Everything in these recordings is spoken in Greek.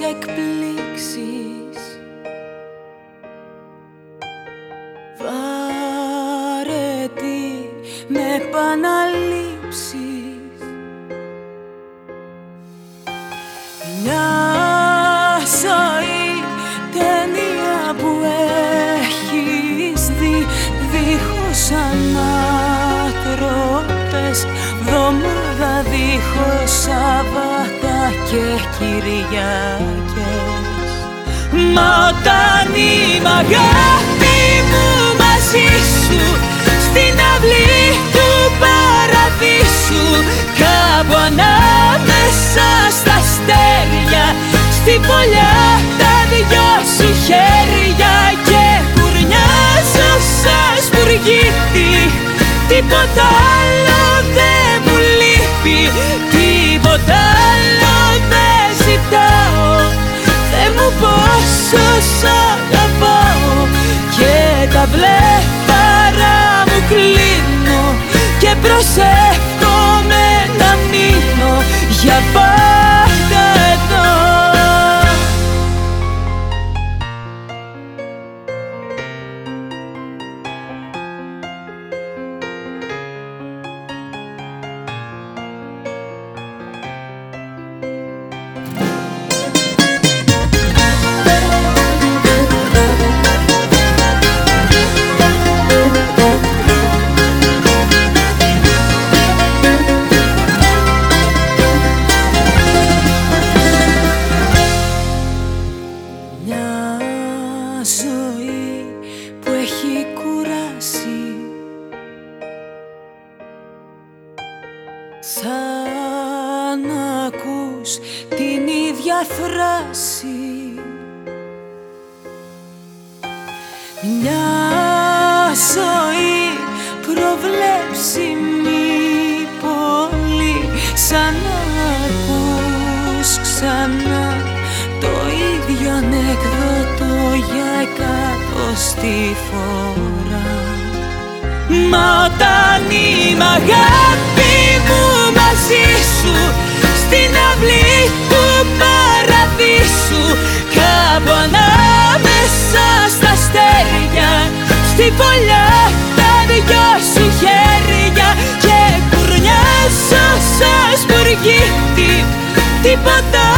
εκπλήξεις. Βαρέτη με επαναλήψεις και Κυριακές. Μα όταν είμαι αγάπη μου μαζί σου τα βλέμματα μου κλείνω Και προσεύχομαι ίδια φράση Μια ζωή προβλέψιμη πολύ Σαν να ακούς ξανά το ίδιο ανέκδοτο για εκατοστή φορά. Μα όταν είμαι αγάπη μου μαζί σου Στην αυλή του παραδείσου Κάπου ανάμεσα στα αστέρια Στην πολιά τα δυο σου χέρια. Και κουρνιάζω σαν σπουργίτη Τίποτα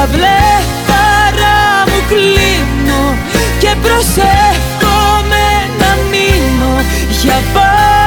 τα βλέμματα μου κλείνω Και προσεύχομαι να μείνω για πάντα